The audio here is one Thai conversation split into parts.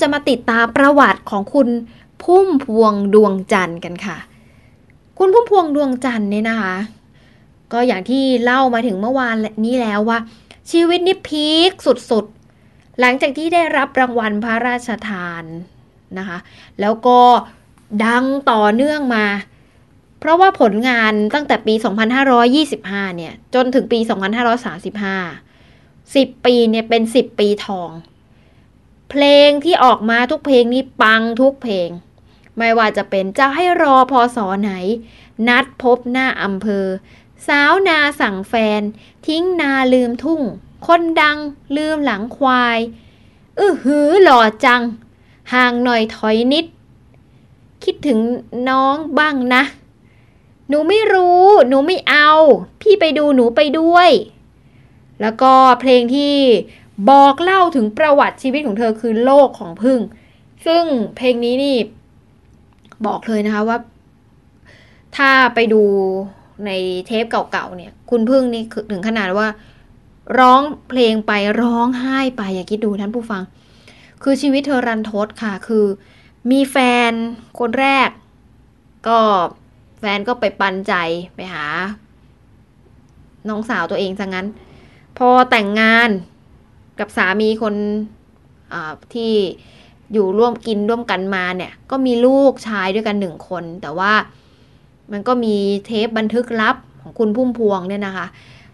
จะมาติดตามประวัติของคุณพุ่มพวงดวงจันทร์กันค่ะ คุณพุ่มพวงดวงจันทร์เนี่ยนะคะ ก็อย่างที่เล่ามาถึงเมื่อวานนี้แล้วว่า ชีวิตนี่พีคสุดๆ หลังจากที่ได้รับรางวัลพระราชทานนะคะ แล้วก็ดังต่อเนื่องมา เพราะว่าผลงานตั้งแต่ปี 2525 เนี่ย จนถึงปี 2535 10 ปีเนี่ยเป็น 10 ปีทอง เพลงที่ออกมาทุกเพลงนี้ปังทุกเพลง ไม่ว่าจะเป็นจะให้รอพอสอไหน นัดพบหน้าอำเภอ สาวนาสั่งแฟน ทิ้งนาลืมทุ่ง คนดังลืมหลังควาย อื้อหือหล่อจัง ห่างหน่อยถอยนิด คิดถึงน้องบ้างนะ หนูไม่รู้ หนูไม่เอา พี่ไปดูหนูไปด้วย แล้วก็เพลงที่ บอกเล่าถึงประวัติชีวิตของเธอคือโลกของพึ่ง ซึ่งเพลงนี้นี่บอกเลยนะคะว่า ถ้าไปดูในเทปเก่าๆเนี่ย คุณพึ่งนี่ถึงขนาดว่า ร้องเพลงไปร้องไห้ไปอย่าคิดดูท่านผู้ฟัง คือชีวิตเธอรันทดค่ะ คือมีแฟนคนแรก ก็แฟนก็ไปปันใจไปหา น้องสาวตัวเองซะงั้น พอแต่งงาน กับสามีคนที่อยู่ร่วมกินร่วมกันมาเนี่ย ก็มีลูกชายด้วยกันหนึ่งคน แต่ว่ามันก็มีเทปบันทึกลับของคุณพุ่มพวงเนี่ยนะคะ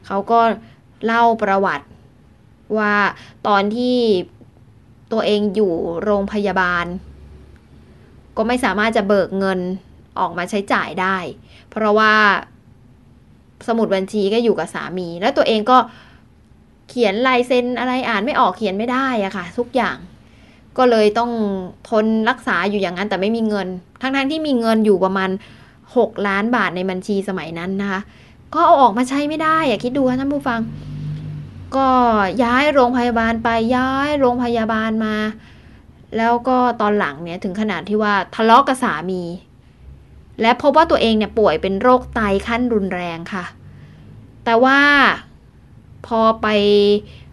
เขาก็เล่าประวัติว่าตอนที่ตัวเองอยู่โรงพยาบาล ก็ไม่สามารถจะเบิกเงินออกมาใช้จ่ายได้ เพราะว่าสมุดบัญชีก็อยู่กับสามี แล้วตัวเองก็ เขียนลายเซ็นอะไรอ่านไม่ออกเขียนไม่ได้อะค่ะ ทุกอย่าง ก็เลยต้องทนรักษาอยู่อย่างนั้นแต่ไม่มีเงิน ทั้งๆทที่มีเงินอยู่ประมาณ 6 ล้านบาทในบัญชีสมัยนั้นนะคะ ก็เอาออกมาใช้ไม่ได้อะคิดดูท่านผู้ฟัง ก็ย้ายโรงพยาบาลไปย้ายโรงพยาบาลมา แล้วก็ตอนหลังเนี่ยถึงขนาดที่ว่าทะเลาะกับสามี และพบว่าตัวเองเนี่ยป่วยเป็นโรคไตขั้นรุนแรงค่ะ แต่ว่า พอไป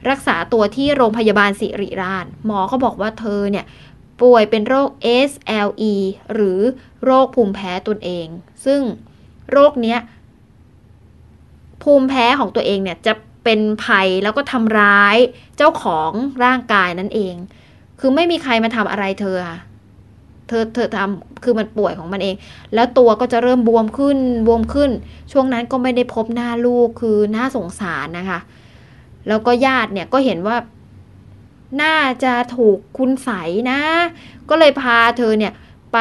รักษาตัวที่โรงพยาบาลสิริราช หมอก็บอกว่าเธอเนี่ยป่วยเป็นโรค SLE หรือโรคภูมิแพ้ตนเอง ซึ่งโรคเนี้ยภูมิแพ้ของตัวเองเนี่ยจะเป็นภัยแล้วก็ทำร้ายเจ้าของร่างกายนั่นเอง คือไม่มีใครมาทำอะไรเธอค่ะ เธอเธอทำคือมันป่วยของมันเอง แล้วตัวก็จะเริ่มบวมขึ้นบวมขึ้น ช่วงนั้นก็ไม่ได้พบหน้าลูกคือน่าสงสารนะคะ แล้วก็ญาติเนี่ยก็เห็นว่า น่าจะถูกคุณใสนะ ก็เลยพาเธอเนี่ยไป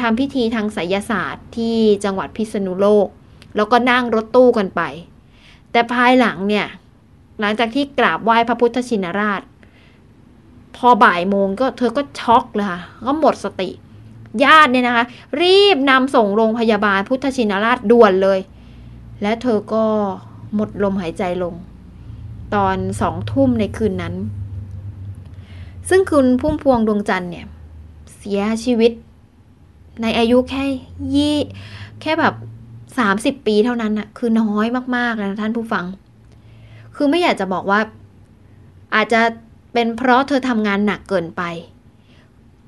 ทำพิธีทางไสยศาสตร์ที่จังหวัดพิษณุโลก แล้วก็นั่งรถตู้กันไป แต่ภายหลังเนี่ย หลังจากที่กราบไหว้พระพุทธชินราช พอบ่ายโมงก็เธอก็ช็อกเลยค่ะก็หมดสติ ญาติเนี่ยนะคะ รีบนำส่งโรงพยาบาลพุทธชินราชด่วนเลย และเธอก็หมดลมหายใจลง ตอนสองทุ่มในคืนนั้น ซึ่งคุณพุ่มพวงดวงจันทร์เนี่ย เสียชีวิต ในอายุแค่ยี่แค่แบบสามสิบปีเท่านั้นน่ะ คือน้อยมากๆนะท่านผู้ฟัง คือไม่อยากจะบอกว่า อาจจะเป็นเพราะเธอทำงานหนักเกินไป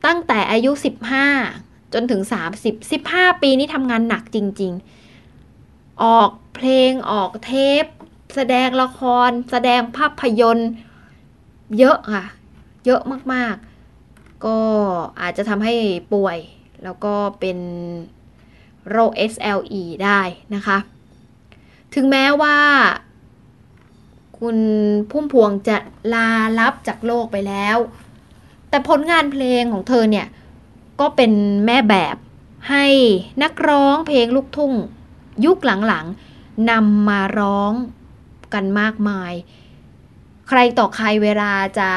ตั้งแต่อายุสิบห้าจนถึงสามสิบสิบห้าปีนี้ทำงานหนักจริง ๆ ออกเพลงออกเทป แสดงละคร แสดงภาพยนตร์ เยอะค่ะ เยอะมากๆ ก็อาจจะทำให้ป่วย แล้วก็เป็นโรค SLE ได้นะคะ ถึงแม้ว่าคุณพุ่มพวงจะลาลับจากโลกไปแล้ว แต่ผลงานเพลงของเธอเนี่ย ก็เป็นแม่แบบให้นักร้องเพลงลูกทุ่ง ยุคหลังๆนำมาร้อง กันมากมาย ใครต่อใครเวลาจะ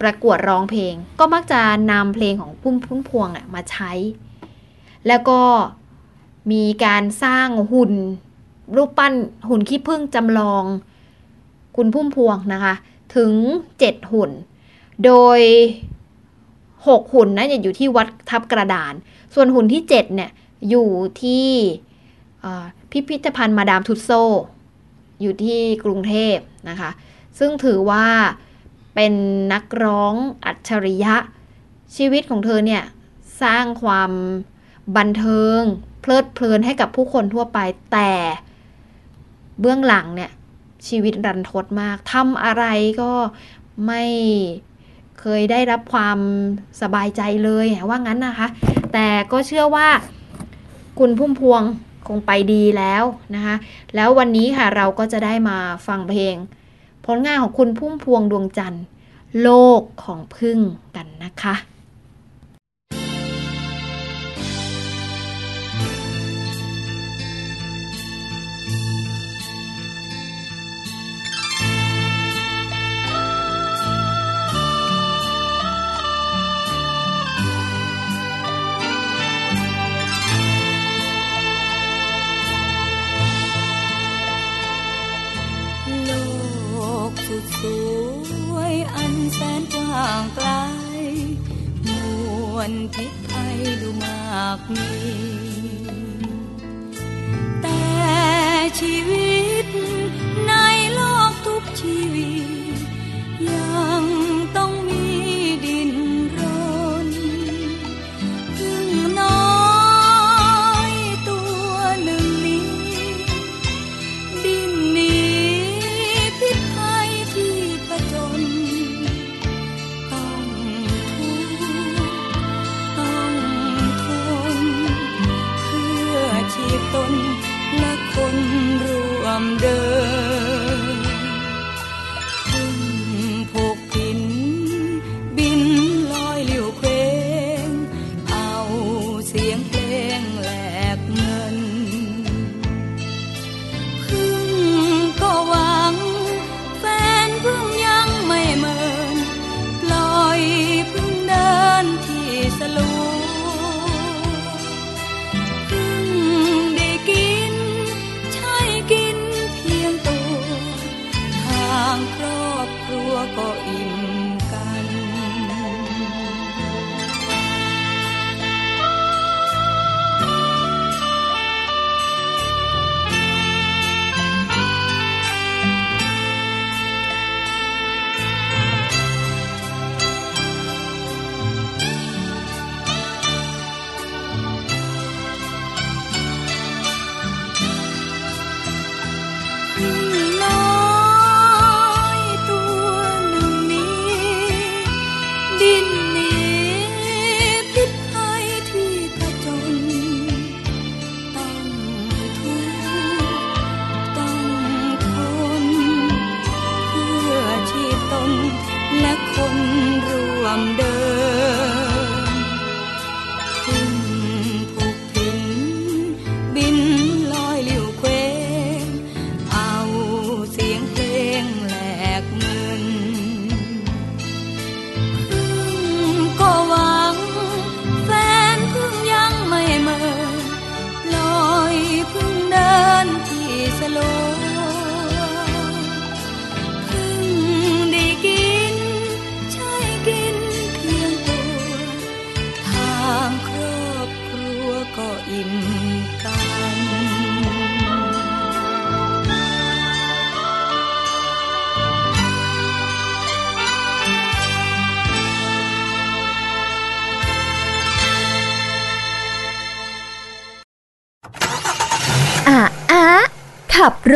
ประกวดร้องเพลง ก็มักจะนำเพลงของพุ่มพุ่มพวงมาใช้ แล้วก็มีการสร้างหุ่น รูปปั้นหุ่นขี้ผึ้งจำลอง คุณพุ่มพวงนะคะ ถึงเจ็ดหุ่น โดยหกหุ่นนะอยู่ที่วัดทับกระดาน ส่วนหุ่นที่เจ็ดเนี่ย อยู่ที่พิพิธภัณฑ์มาดามทุตโซ อยู่ที่กรุงเทพนะคะ ซึ่งถือว่าเป็นนักร้องอัจฉริยะ ชีวิตของเธอเนี่ย สร้างความบันเทิง เพลิดเพลินให้กับผู้คนทั่วไปแต่เบื้องหลังเนี่ย ชีวิตรันทดมากทำอะไรก็ไม่เคยได้รับความสบายใจเลยว่างั้นนะคะ แต่ก็เชื่อว่าคุณพุ่มพวง คงไปดีแล้วนะคะ แล้ววันนี้ค่ะเราก็จะได้มาฟังเพลง ผลงานของคุณพุ่มพวงดวงจันทร์ โลกของพึ่งกันนะคะ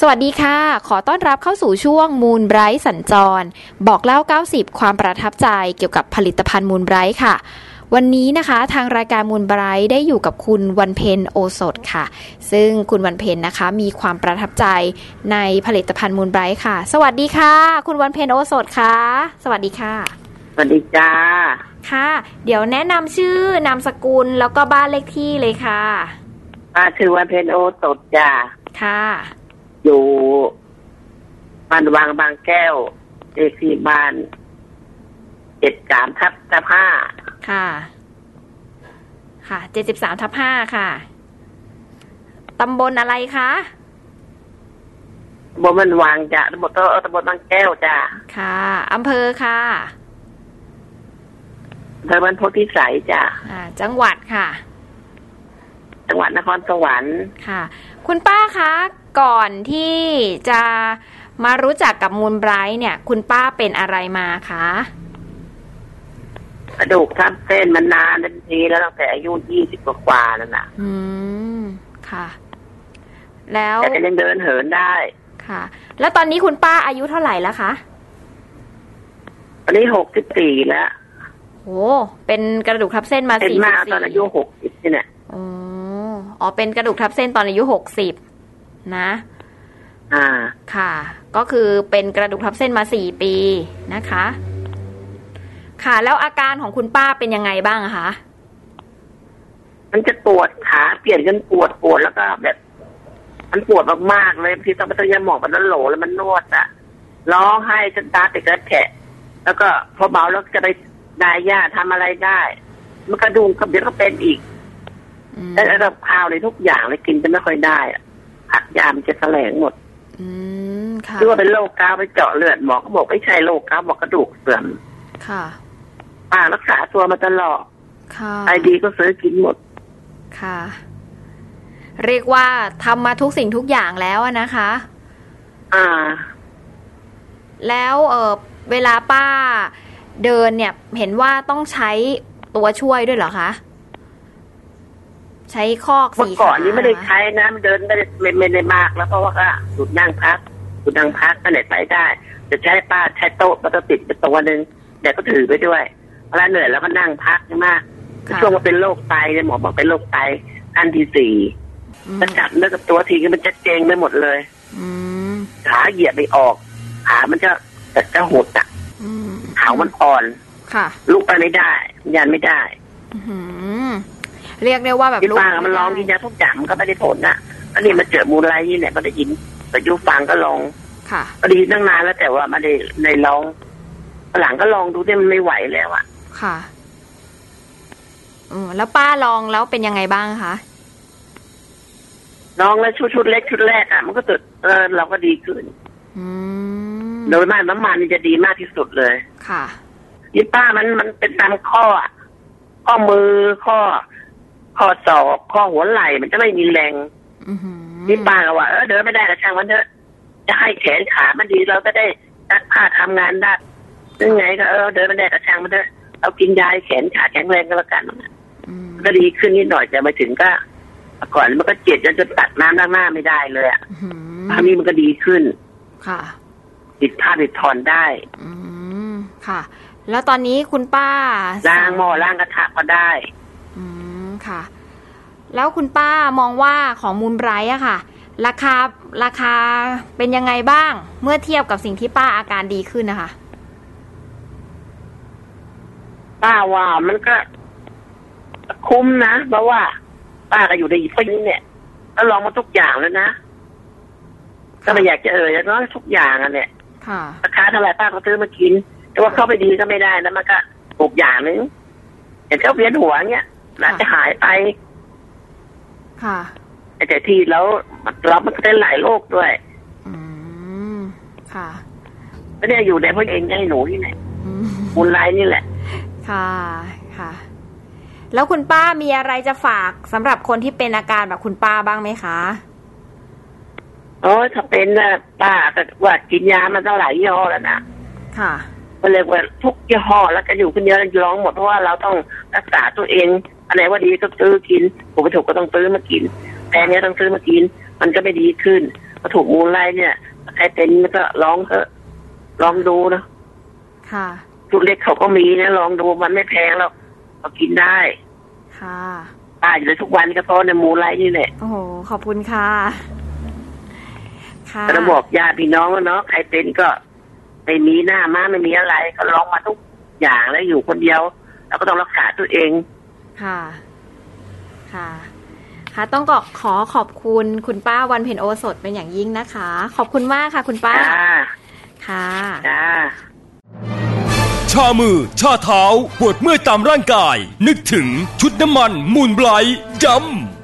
สวัสดีค่ะ ขอต้อนรับเข้าสู่ช่วงมูลไบรท์สัญจร บอกเล่า 90 ความประทับใจเกี่ยวกับผลิตภัณฑ์มูลไบรท์ค่ะ วันนี้นะคะทางรายการมูลไบรท์ได้อยู่กับคุณวันเพ็ญโอสถค่ะ ซึ่งคุณวันเพ็ญนะคะมีความประทับใจในผลิตภัณฑ์มูลไบรท์ค่ะ สวัสดีค่ะ คุณวันเพ็ญโอสถค่ะ สวัสดีค่ะ สวัสดีจ้า ค่ะ เดี๋ยวแนะนำชื่อนามสกุลแล้วก็บ้านเลขที่เลยค่ะป้าชื่อวันเพนโอสดจ้า ค่ะ อยู่บ้านวางบางแก้วเลขที่บ้านเจ็ดสามทับทับห้าค่ะ ค่ะเจ็ดสิบสามทับห้าค่ะตำบลอะไรคะตำบนมันวางจ้าตำบลเออตำบลบางแก้วจ้าค่ะอำเภอค่ะอำเภอมันโพธิสัยจ้าอ่า จังหวัดค่ะ จังหวัดนครสวรรค์ค่ะ คุณป้าคะก่อนที่จะมารู้จักกับมูลไบรท์เนี่ย คุณป้าเป็นอะไรมาคะกระดูกทับเส้นมันนานเป็นทีแล้วตั้งแต่อายุยี่สิบกว่าๆนั่นน่ะอืมค่ะ แล้วแต่ก็ยังเดินเหินได้ค่ะ แล้วตอนนี้คุณป้าอายุเท่าไหร่แล้วคะตอนนี้หกสิบสี่แล้วโอ้เป็นกระดูกทับเส้นมาเป็นสี่มาสิบตอนอายุสี่หกสิบนี่แหละอ๋อ อ๋อเป็นกระดูกทับเส้นตอนอายุหกสิบนะ อ่า ค่ะ ก็คือเป็นกระดูกทับเส้นมาสี่ปีนะคะ ค่ะแล้วอาการของคุณป้าเป็นยังไงบ้างอะคะ มันจะปวดขาเปลี่ยนกันปวดปวดแล้วก็แบบ มันปวดมากๆเลยบางทีต้องไปต้องยาหมองมันนั้นโหลแล้วมันนวดอะร้องไห้จนตาติดกระแฉะแล้วก็พอเบาแล้วจะไปได้ยาทำอะไรได้ มันกระดูกกับเดี๋ยวก็เป็นอีกอืม แล้วกับข้าวเลยทุกอย่างเลยกินจะไม่ค่อยได้อะผักยามันจะแสลงหมดอืมค่ะคิดว่าเป็นโรคเกาต์ไปเจาะเลือดหมอก็บอกไม่ใช่โรคเกาต์บอกกระดูกเสื่อมค่ะป้ารักษาตัวมาตลอดค่ะไอดีก็ซื้อกินหมด ค่ะ เรียกว่าทำมาทุกสิ่งทุกอย่างแล้วอะนะคะ อ่า แล้วเออเวลาป้าเดินเนี่ย เห็นว่าต้องใช้ตัวช่วยด้วยเหรอคะ ใช้คอกเมื่สีอก่อนขานี้ไม่ได้เหรอคะใช้นะมันเดินไม่ได้ไม่ไม่ได้มากแล้วเพราะว่าก็หยุดนั่งพักหยุดนั่งพักก็ไหนไปได้ จะใช้ป้าใช้โต๊ะมันก็ติดไปตัวหนึ่งเดี๋ยวก็ถือไปด้วยเวลาเหนื่อยแล้วก็นั่งพักใช่ไหมค่ะช่วงว่าเป็นโรคไตเนี่ยหมอบอกเป็นโรคไตอันที่สี่อืมถ้าจับเนื้อกับตัวทีก็มันจะเจงไปหมดเลยอืมขาเหยียดไม่ออกขามันจะจะจะหดอะอืมขามันอ่อนค่ะลุกไปไม่ได้ยันไม่ได้อื้อหือ เรียกได้ว่าแบบที่ลุกป้ามันลองกินยาทุกอย่างมันก็ไม่ได้ผลนะอันนี้มาเจอมูลไลท์นี่เนี่ยก็ได้ยินแต่ยุฟังก็ลองค่ะก็ดีตั้งนานแล้วแต่ว่าไม่ได้ในลองหลังก็ลองดูที่มันไม่ไหวแล้วอะค่ะอืมแล้วป้าลองแล้วเป็นยังไงบ้างคะลองแล้วชุดชุดเล็กชุดแรกอะมันก็ตึดเออเราก็ดีขึ้นอืมโดยมากน้ำมันนี่จะดีมากที่สุดเลย ค่ะยี่ป้ามันมันเป็นตามข้ออะข้อมือข้อ ข้อศอกข้อหัวไหล่มันจะไม่มีแรงอือหือยี่ป้าก็ว่าเออเดินไม่ได้ก็ช่างมันเถอะจะให้แขนขามันดีเราก็ได้ซักผ้าทำงานได้ยังไงก็เออเดินไม่ได้ก็ช่างมันเถอะเรากินยาให้แขนขาแข็งแรงก็แล้วกันอืมก็ดีขึ้นนิดหน่อยแต่มาถึงก็ก่อนมันก็เจ็บจนจะตัดน้ำล้างหน้าไม่ได้เลยอะอื้อหือคราวนี้มันก็ดีขึ้น ค่ะติดผ้าติดถอนได้ อืมค่ะ แล้วตอนนี้คุณป้าล้างหม้อล้างกระทะก็ได้อืม ค่ะ แล้วคุณป้ามองว่าของมูลไบรท์อะค่ะ ราคาราคาเป็นยังไงบ้างเมื่อเทียบกับสิ่งที่ป้าอาการดีขึ้นนะคะ ป้าว่ามันก็ คุ้มนะเพราะว่า ป้าก็อยู่ในอีกนี้เนี่ยก็ลองมาทุกอย่างแล้วนะก็ไม่อยากจะเอ่ยแล้วก็ทุกอย่างอะเนี่ยค่ะราคาเท่าไหร่ป้าก็ซื้อมากิน แต่ว่าเข้าไปดีก็ไม่ได้นะมันก็ถูกอย่างนึงอย่างเขาเวียนหัวเงี้ย อาจจะหายไป ค่ะ แต่ที่แล้วเรามันเป็นหลายโรคด้วย อืม ค่ะไม่ได้อยู่ในพวกเองให้หนูนี่แหละอืมมูลไลน์นี่แหละ ค่ะ ค่ะ แล้วคุณป้ามีอะไรจะฝากสำหรับคนที่เป็นอาการแบบคุณป้าบ้างไหมคะโอ้ยถ้าเป็นนะป้าก็ว่ากินยามาตั้งหลายยี่ห้อแล้วนะค่ะก็เลยว่าทุกยี่ห้อแล้วก็อยู่คนเดียวร้องหมดเพราะว่าเราต้องรักษาตัวเอง อะไรว่าดีก็ซื้อกินผมไปถูกก็ต้องซื้อมากินแพงเนี้ยต้องซื้อมากิน มันก็ไม่ดีขึ้นก็ถูกมูลไลเนี่ยใครเป็นก็ลองเถอะลองดูนะค่ะชุดเล็กเขาก็มีนะลองดูมันไม่แพงหรอกก็กินได้ ค่ะป้าอยู่เลยทุกวันก็เพราะในมูลไลนี่แหละโอ้โหขอบคุณค่ะค่ะก็บอกญาติพี่น้องว่าเนาะใครเป็นก็ไม่มีหน้ามาไม่มีอะไร ก็ลองมาทุกอย่างแล้วอยู่คนเดียวแล้วก็ต้องรักษาตัวเอง ค่ะ ค่ะ ค่ะ ต้องก็ขอขอบคุณคุณป้าวันเพ็ญโอสถเป็นอย่างยิ่งนะคะ ขอบคุณมากค่ะ คุณป้าจ้าค่ะจ้าชามือ ชาเท้า ปวดเมื่อยตามร่างกาย นึกถึงชุดน้ำมันมูลไบรท์ย้ำ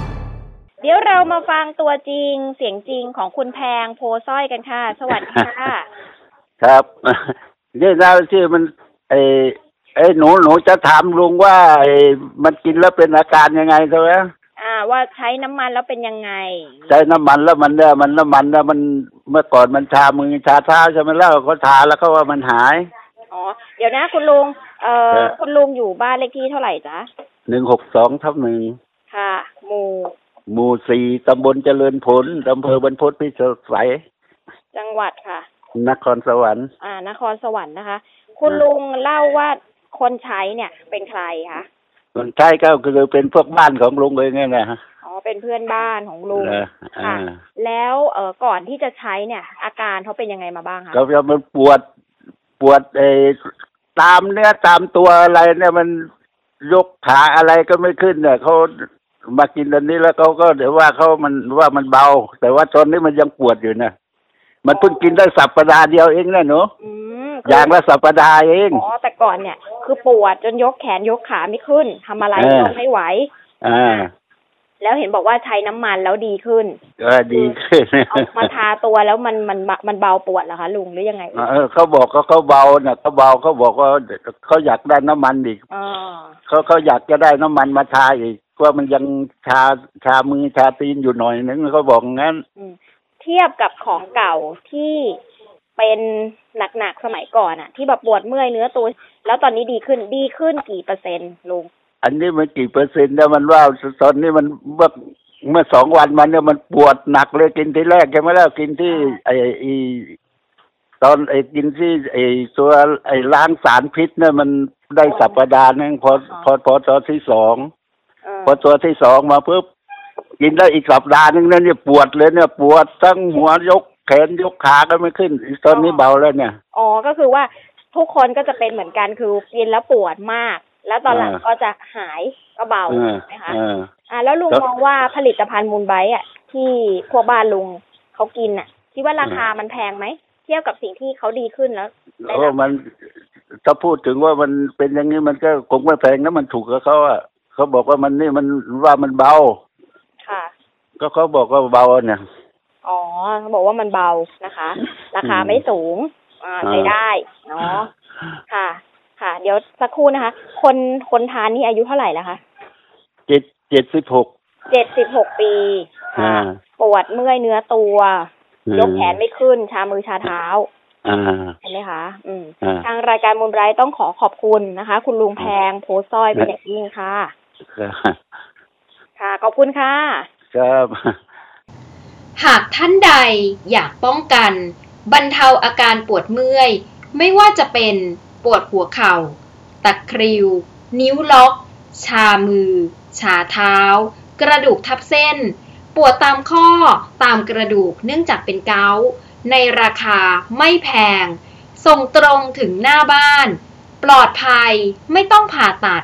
7 เดี๋ยวเรามาฟังตัวจริงเสียงจริงของคุณแพงโพสร้อยกันค่ะ สวัสดีค่ะ ครับนี่นะที่มันไอ้ไอ้หนูหนูจะถามลุงว่าไอ้มันกินแล้วเป็นอาการยังไงใช่ไหมอ่า ว่าใช้น้ำมันแล้วเป็นยังไง ใช้น้ำมันแล้วมันเนี่ยมันน้ำมันเนี่ยมันเมื่อก่อนมันชามือชาเท้าใช่ไหมแล้วก็ทาแล้วก็ว่ามันหายอ๋อเดี๋ยวนะคุณลุงเอ่อครับคุณลุงอยู่บ้านเลขที่เท่าไหร่จ๊ะหนึ่งหกสองทับหนึ่งค่ะ หมู่ หมู่สี่ตำบลเจริญผลอำเภอบรรพตพิศไสยจังหวัดค่ะ นครสวรรค์ อ่า นครสวรรค์นะคะ คุณลุงเล่าว่าคนใช้เนี่ยเป็นใครคะคนใช้ก็คือเป็นพวกบ้านของลุงเลยไงนะฮะอ๋อเป็นเพื่อนบ้านของลุงเออค่ะอ่าแล้วเอ่อก่อนที่จะใช้เนี่ย อาการเขาเป็นยังไงมาบ้างคะก็จะมันปวดปวดไอ้ตามเนื้อตามตัวอะไรเนี่ยมันยกขาอะไรก็ไม่ขึ้นเนี่ยเขา มากินอันนี้แล้วเขาก็เดี๋ยวว่าเขามันว่ามันเบา แต่ว่าตอนนี้มันยังปวดอยู่นะมันเพิ่งกินได้สัปดาห์เดียวเองนะหนูอืมอย่างคือละสัปดาห์เอง อ๋อแต่ก่อนเนี่ย คือปวดจนยกแขนยกขาไม่ขึ้นทำอะไรเออ ก็ไม่ไหว อ่าแล้วเห็นบอกว่าใช้น้ำมันแล้วดีขึ้น ก็ดีขึ้น เอามาทาตัวแล้วมันมันมันเบาปวดเหรอคะลุงหรือยังไงเออเขาบอกเขาเขาเบาเนี่ยเขาเบาเขาบอกว่าเขาอยากได้น้ำมันอีกอ๋อเขาเขาอยากจะได้น้ำมันมาทาอีก ว่ามันยังชาชามือชาตีนอยู่หน่อยนึงเขาบอกงั้นอืมเทียบกับของเก่าที่เป็นหนักๆสมัยก่อนอะที่แบบปวดเมื่อยเนื้อตัวแล้วตอนนี้ดีขึ้นดีขึ้นกี่เปอร์เซ็นต์ลุงอันนี้มันกี่เปอร์เซ็นต์เนี่ยมันว่าตอนนี้มันเมื่อเมื่อสองวันมันเนี่ยมันปวดหนักเลยกินที่แรกใช่ไหมแล้วกินที่ไอ้ไอ้ตอนไอ้กินที่ไอ้ตัวไอ้ล้างสารพิษเนี่ยมันได้สัปดาห์นึงพอพอพอตอนที่สองเออ พอตัวที่สองมาปุ๊บกินได้อีกสัปดาห์นึงเนี่ยเนี่ยปวดเลยเนี่ย ปวดทั้งหัวยกแขนยกขาก็ไม่ขึ้นตอนนี้เบาแล้วเนี่ยอ๋อก็คือว่าทุกคนก็จะเป็นเหมือนกันคือกินแล้วปวดมาก แล้วตอนหลังอ่าก็จะหายก็เบาเออใช่ไหมคะเอออ่า แล้วลุงครับมองว่าผลิตภัณฑ์มูลไบต์อะ ที่พวกบ้านลุงเขากินอะคิดว่าราคามันแพงไหมเทียบกับสิ่งที่เขาดีขึ้นแล้วได้โอ้รับมันถ้าพูดถึงว่ามันเป็นอย่างนี้มันก็คงไม่แพงนะมันถูกกับเขาอะ เขาบอกว่ามันนี่มันว่ามันเบา ค่ะ ก็เขาบอกว่าเบาเนี่ย อ๋อเขาบอกว่ามันเบานะคะ ราคาอืมไม่สูงอ่าอ่าใช้ได้เนาะค่ะ ค่ะ เดี๋ยวสักครู่นะคะ คนคนทานนี่อายุเท่าไหร่แล้วคะเจ็ดเจ็ดสิบหกเจ็ดสิบหกปีอ่าค่ะปวดเมื่อยเนื้อตัว ยกแขนไม่ขึ้น ชามือชาเท้าอ่าเห็นไหมคะ อืมอ่าทางรายการมูลไบรท์ต้องขอขอบคุณนะคะ คุณลุงแพงโพสต์สร้อยเป็นอย่างยิ่งค่ะ ค่ะ ขอบคุณค่ะ ครับ หากท่านใดอยากป้องกัน บรรเทาอาการปวดเมื่อย ไม่ว่าจะเป็นปวดหัวเข่า ตะคริว นิ้วล็อก ชามือ ชาเท้า กระดูกทับเส้น ปวดตามข้อตามกระดูกเนื่องจากเป็นเกาต์ในราคาไม่แพง ส่งตรงถึงหน้าบ้าน ปลอดภัยไม่ต้องผ่าตัด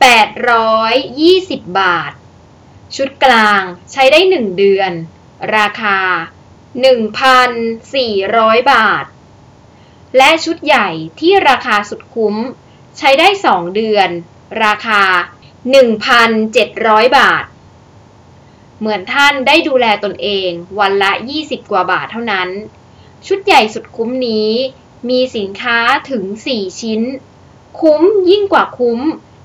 820 บาท ชุดกลางใช้ได้ 1 เดือน ราคา 1,400 บาท และชุดใหญ่ที่ราคาสุดคุ้ม ใช้ได้ 2 เดือน ราคา 1,700 บาท เหมือนท่านได้ดูแลตนเองวันละ 20 กว่าบาทเท่านั้น ชุดใหญ่สุดคุ้มนี้ มีสินค้าถึง 4 ชิ้น คุ้มยิ่งกว่าคุ้ม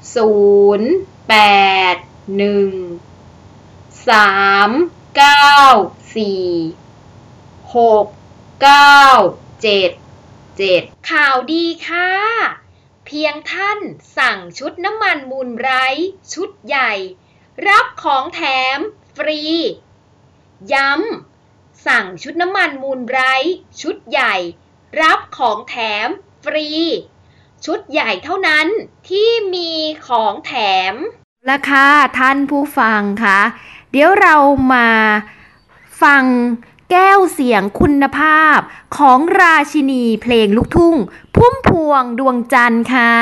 0 8 1 3 9 4 6 9 7 7ข่าวดีค่ะ เพียงท่านสั่งชุดน้ำมันมูลไบรท์ชุดใหญ่ รับของแถมฟรี ย้ำสั่งชุดน้ำมันมูลไบรท์ชุดใหญ่ รับของแถมฟรี ชุดใหญ่เท่านั้นที่มีของแถมราคาท่านผู้ฟังคะเดี๋ยวเรามาฟังแก้วเสียงคุณภาพของราชินีเพลงลูกทุ่ง พุ่มพวงดวงจันทร์ค่ะ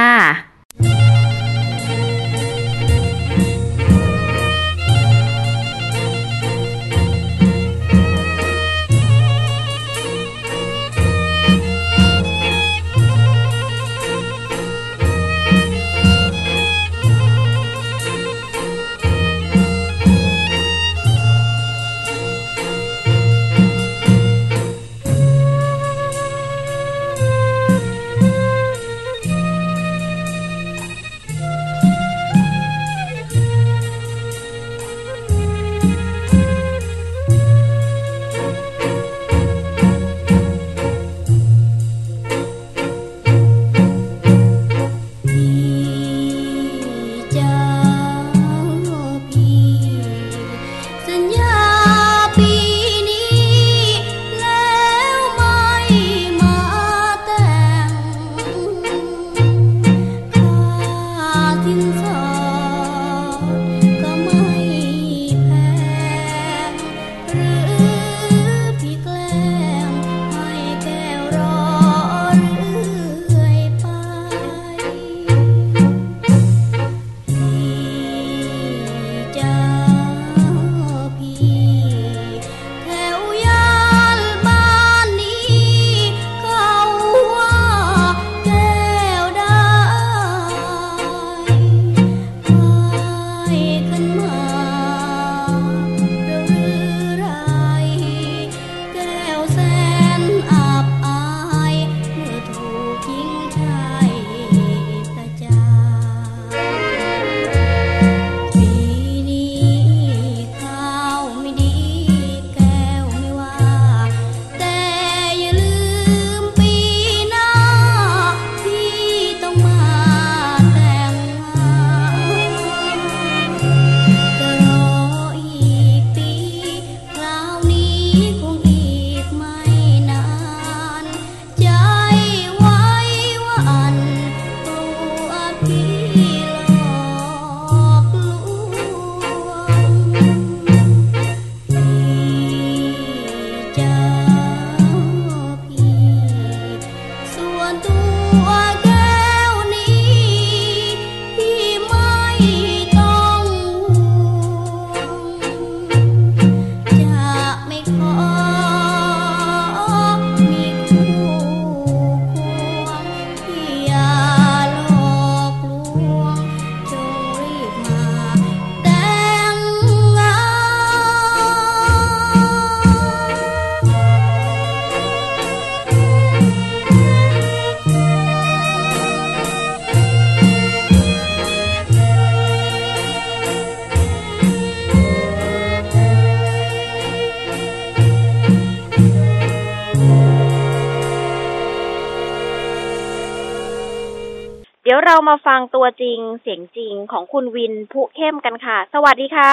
งตัวจริงเสียงจริงของคุณวินผู้เข้มกันค่ะ สวัสดีค่ะ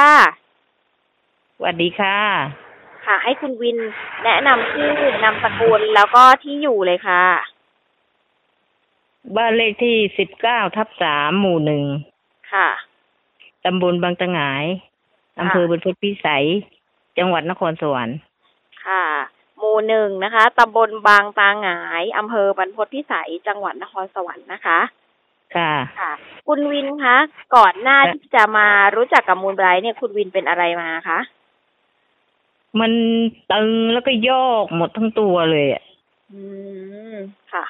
สวัสดีค่ะ ค่ะ ให้คุณวินแนะนำชื่อนามสกุลแล้วก็ที่อยู่เลยค่ะ บ้านเลขที่สิบเก้าทับสามหมู่หนึ่งค่ะตำบลบางตะหงายอำเภอบรรพตพิสัย จังหวัดนครสวรรค์ค่ะหมู่หนึ่งนะคะตำบลบางตาหงายอำเภอบรรพตพิสัย จังหวัดนครสวรรค์นะคะ ค่ะ ค่ะ คุณวินคะ ก่อนหน้าที่จะมารู้จักกับมูลไบรท์เนี่ยคุณวินเป็นอะไรมาคะ มันตึงแล้วก็โยกหมดทั้งตัวเลยอะ อืม ค่ะ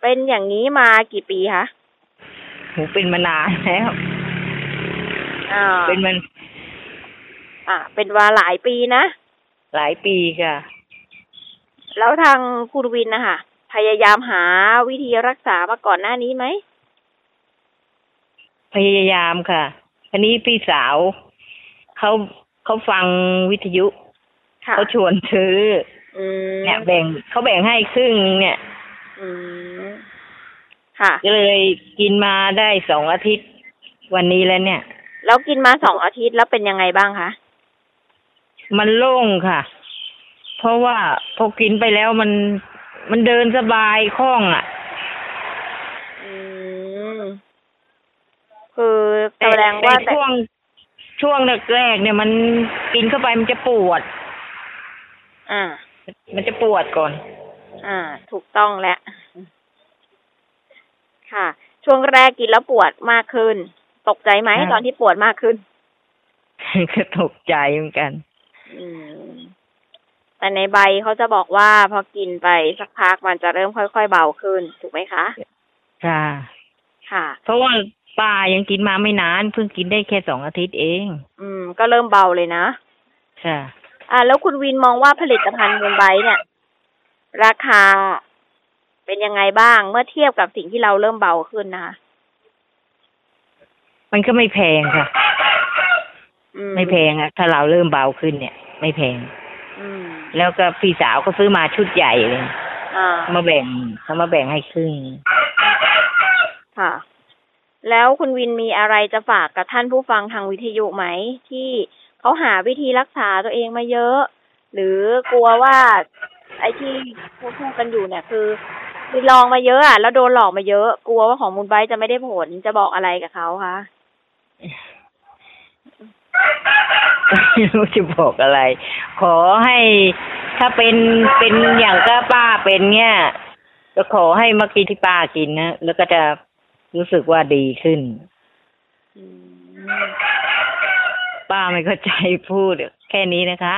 เป็นอย่างนี้มากี่ปีคะหนูเป็นมานานแล้วอ่าเป็นมัน อ่า เป็นว่าหลายปีนะ หลายปีค่ะ แล้วทางคุณวินนะคะ พยายามหาวิธีรักษามาก่อนหน้านี้ไหม พยายามค่ะทีนี้พี่สาวเขาเขาฟังวิทยุค่ะเขาชวนซื้ออืมเนี่ยแบ่งเขาแบ่งให้ครึ่งนึงเนี่ยอืมค่ะก็เลยกินมาได้สองอาทิตย์วันนี้แล้วเนี่ย แล้วกินมาสองอาทิตย์แล้วเป็นยังไงบ้างคะ มันโล่งค่ะ เพราะว่าพอกินไปแล้วมัน มันเดินสบายคล่องอะ อืมคือแสแต่ดงว่าแต่ช่วงช่วงแรกๆเนี่ยมันกินเข้าไปมันจะปวด อ่า มันจะปวดก่อน อ่า ถูกต้องแล้ว ค่ะ ช่วงแรกกินแล้วปวดมากขึ้น ตกใจไหมค่ะตอนที่ปวดมากขึ้น ก็ตกใจเหมือนกัน อืม แต่ในใบเขาจะบอกว่าพอกินไปสักพักมันจะเริ่มค่อยๆเบาขึ้น ถูกไหมคะค่ะค่ะ เพราะว่าป้ายังกินมาไม่นานเพิ่งกินได้แค่สองอาทิตย์เอง อืม ก็เริ่มเบาเลยนะค่ะอ่า แล้วคุณวินมองว่าผลิตภัณฑ์มูลไบเนี่ย ราคาเป็นยังไงบ้าง เมื่อเทียบกับสิ่งที่เราเริ่มเบาขึ้นนะคะมันก็ไม่แพงค่ะอืไม่แพงอะถ้าเราเริ่มเบาขึ้นเนี่ย ไม่แพง อืม แล้วก็พี่สาวก็ซื้อมาชุดใหญ่เลยอ่าเขามาแบ่งเขามาแบ่งให้ครึ่งค่ะ แล้วคุณวินมีอะไรจะฝากกับท่านผู้ฟังทางวิทยุไหม ที่เขาหาวิธีรักษาตัวเองมาเยอะ หรือกลัวว่า ไอ้ที่พูดพูดกันอยู่เนี่ยคือคือลองมาเยอะอะแล้วโดนหลอกมาเยอะ กลัวว่าของมูลไบรท์จะไม่ได้ผลจะบอกอะไรกับเขาคะ ไม่รู้จะบอกอะไร ขอให้ถ้าเป็นเป็นอย่างก็ป้าเป็นเนี่ยก็ขอให้มากินที่ป้ากินนะแล้วก็จะรู้สึกว่าดีขึ้นอืมป้าไม่เข้าใจพูดแค่นี้นะคะ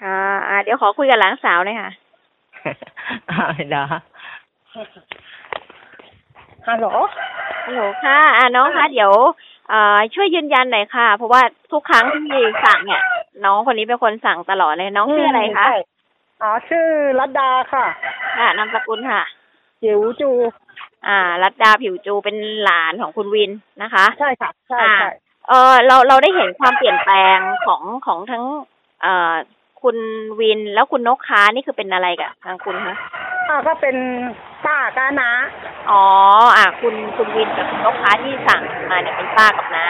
ค่ะอ่าเดี๋ยวขอคุยกับหลานสาวหน่อยค่ะเอาเนาะฮัลโหลฮัลโหลค่ะอ่าน้องคะเดี๋ยวเอ่อ ช่วยยืนยันหน่อยค่ะ เพราะว่าทุกครั้งที่สั่งเนี่ยน้องคนนี้เป็นคนสั่งตลอดเลยน้องชื่ออะไรคะใช่อ๋อชื่อรัตดาค่ะค่ะนามสกุลค่ะจิ๋วจู อ่า รัตดาผิวจูเป็นหลานของคุณวินนะคะ ใช่ค่ะใช่อ่าใช่เออเราเราได้เห็นความเปลี่ยนแปลงของของทั้ง เอ่อ คุณวินแล้วคุณนกค้านี่คือเป็นอะไรกับทางคุณคะอ่าก็เป็นป้าก้านาอ๋ออ่าคุณคุณวินกับคุณนกค้าที่สั่งมาเนี่ยเป็นป้ากับน้า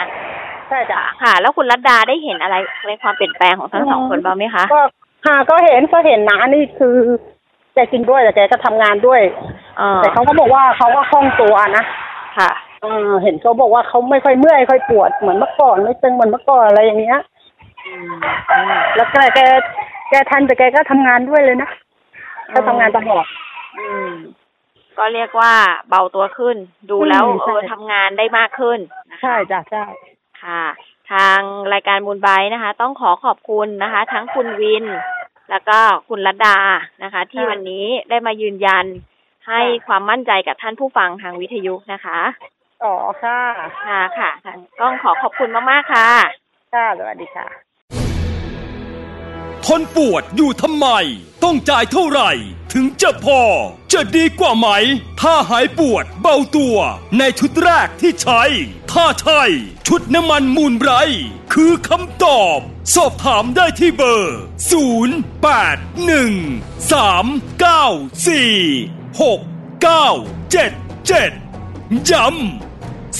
ใช่จ้ะค่ะ แล้วคุณรัตดาได้เห็นอะไรในความเปลี่ยนแปลงของทั้งสองคนบ้างไหมคะก็ค่ะก็เห็นก็เห็นนานี่คือแกกินด้วยแต่แกก็ทำงานด้วยเออแต่เขาก็บอกว่าเขาก็คล่องตัวนะค่ะเออเห็นเขาบอกว่าเขาไม่ค่อยเมื่อยค่อยปวดเหมือนเมื่อก่อนไม่ตึงเหมือนเมื่อก่อนอะไรอย่างเงี้ยอืมแล้วแกแก แกทันแต่แกก็ทำงานด้วยเลยนะก็ทำงานตลอด อืม ก็เรียกว่าเบาตัวขึ้น ดูแล้วอืมเอใช่อทำงานได้มากขึ้นนะคะ ใช่จ้ะใช่ ค่ะ ทางรายการมูลไบรท์นะคะ ต้องขอขอบคุณนะคะ ทั้งคุณวิน แล้วก็คุณรัตดานะคะ ที่วันนี้ได้มายืนยันให้ความมั่นใจกับท่านผู้ฟังทางวิทยุนะคะอ๋อค่ะ ค่ะค่ะทางต้องขอขอบคุณมากๆค่ะ ค่ะ สวัสดีค่ะ ทนปวดอยู่ทำไม ต้องจ่ายเท่าไหร่ ถึงจะพอ จะดีกว่าไหม ถ้าหายปวดเบาตัว ในชุดแรกที่ใช้ ถ้าใช่ชุดน้ำมันมูลไบรคือคำตอบ สอบถามได้ที่เบอร์ 08139469777 ย้ำ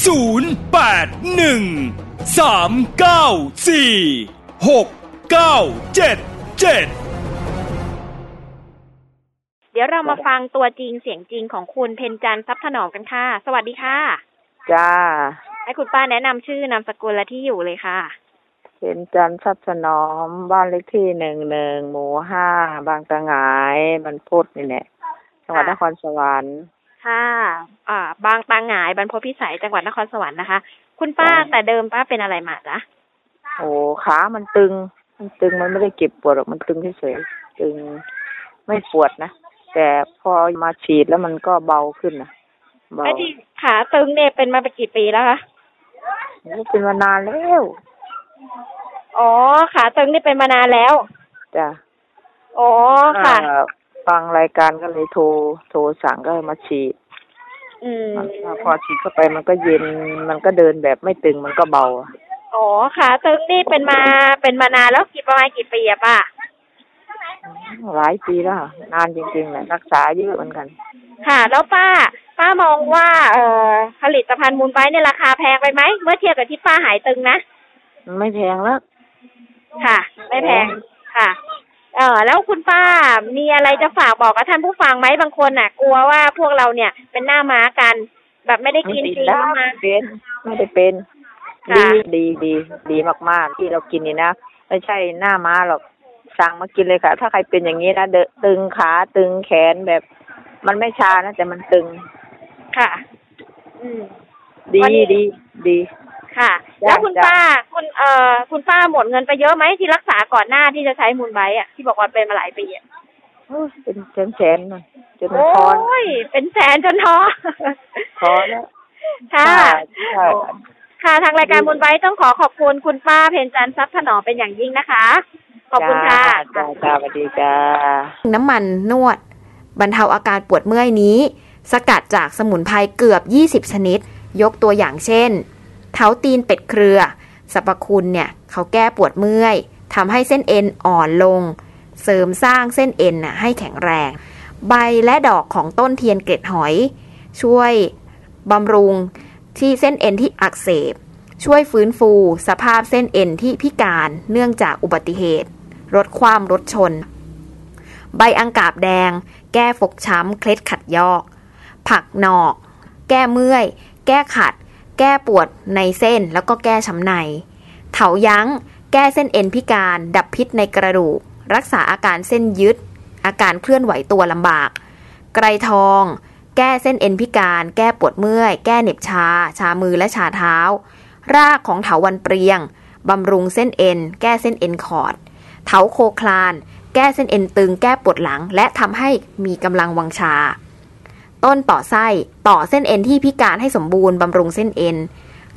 081 394 697 เก้าสี่หกเก้าเจ็ดเจ็ดเดี๋ยวเรามาฟังตัวจริงเสียงจริงของคุณเพนจันทร์ทรัพย์ถนอมกันค่ะ สวัสดีค่ะ จ้า ให้คุณป้าแนะนำชื่อนามสกุลและที่อยู่เลยค่ะ เป็นจันทร์ทรัพย์ถนอม บ้านเลขที่หนึ่งหนึ่งหมู่ห้า บางตะหงายบรรพุตนี่แหละจังหวัดนครสวรรค์ ค่ะอ่าบางปางหงายบรรพตพิสัยจังหวัดนครสวรรค์นะคะ คุณป้าแต่เดิมป้าเป็นอะไรมาจ๊ะโอ้ขามันตึง มันตึงมันไม่ได้เก็บปวดหรอกมันตึงเฉยๆตึงไม่ปวดนะแต่พอมาฉีดแล้วมันก็เบาขึ้นนะเบาไอ้ที่ขาตึงเนี่ยเป็นมาเป็นกี่ปีแล้วคะโอ้เป็นมานานแล้วอ๋อขาตึงนี่เป็นมานานแล้วจ้ะอ๋อค่ะอ่าฟังรายการก็เลยโทรโทรสั่งก็มาฉีดอืมพอฉีดเข้าไปมันก็เย็นมันก็เดินแบบไม่ตึงมันก็เบา อะอ๋อขาตึงนี่เป็นมาเป็นมานานแล้วกี่ประมาณกี่ปีอะป้าหลายปีแล้วค่ะนานจริงๆแหละรักษาเยอะเหมือนกัน ค่ะ แล้วป้า ป้ามองว่า เอ่อผลิตภัณฑ์มูลไบรท์เนี่ยราคาแพงไปไหมเมื่อเทียบกับที่ป้าหายตึงนะมันไม่แพงแล้ว ค่ะ ไม่แพงค่ะ เออแล้วคุณป้ามีอะไรจะฝากบอกกับท่านผู้ฟังไหมบางคนน่ะ กลัวว่าพวกเราเนี่ยเป็นหน้าม้ากัน แบบไม่ได้กินไม่ฟติรีดแล้วมาเป็นไม่ได้เป็นค่ะ ดีดีดีดีมากๆ ที่เรากินนี่นะไม่ใช่หน้าม้าหรอกสั่งมากินเลยค่ะ ถ้าใครเป็นอย่างนี้นะเดนตึงขาตึงแขนแบบ มันไม่ชานะแต่มันตึง ค่ะ อืม ดีวันนี้ ดีดี ค่ะ จ้ะแล้วคุณจ้ะ ป้าคุณเอ่อคุณป้าหมดเงินไปเยอะไหมที่รักษาก่อนหน้าที่จะใช้มูลไบรท์อะที่บอกว่าเป็นมาหลายปีอะโอ้ยเป็นแสนแสนๆหน่อยจนโอ้ทอนยเป็นแสนจนท้อทอแล้วค่ะใช่ ค่ะทางรายการมูลไบรท์ต้องขอขอบคุณคุณป้าเพนจันทร์ทรัพย์ถนอมเป็นอย่างยิ่งนะคะ ขอบคุณค่ะจ้าจ้าสวัสดีจ้าน้ำมันนวด บรรเทาอาการปวดเมื่อยนี้ สกัดจากสมุนไพรเกือบ 20 ชนิด ยกตัวอย่างเช่น เท้าตีนเป็ดเครือสรรพคุณเนี่ยเขาแก้ปวดเมื่อยทำให้เส้นเอ็นอ่อนลง เสริมสร้างเส้นเอ็นน่ะให้แข็งแรง ใบและดอกของต้นเทียนเกล็ดหอย ช่วยบำรุง ที่เส้นเอ็นที่อักเสบ ช่วยฟื้นฟู สภาพเส้นเอ็นที่พิการเนื่องจากอุบัติเหตุลดความรถชน ใบอังกาบแดง แก้ฟกช้ำ เคล็ดขัดยอก ผักหนอก แก้เมื่อย แก้ขัด แก้ปวดในเส้นแล้วก็แก้ช้ำใน เถายั้ง แก้เส้นเอ็นพิการ ดับพิษในกระดูก รักษาอาการเส้นยึด อาการเคลื่อนไหวตัวลำบาก ไกรทอง แก้เส้นเอ็นพิการ แก้ปวดเมื่อย แก้เหน็บชา ชามือและชาเท้า รากของเถาวันเปรียง บำรุงเส้นเอ็น แก้เส้นเอ็นคอร์ดเถาโคคลาน แก้เส้นเอ็นตึง แก้ปวดหลัง และทำให้มีกำลังวังชา ต้นต่อไส้ ต่อเส้นเอ็นที่พิการให้สมบูรณ์ บำรุงเส้นเอ็น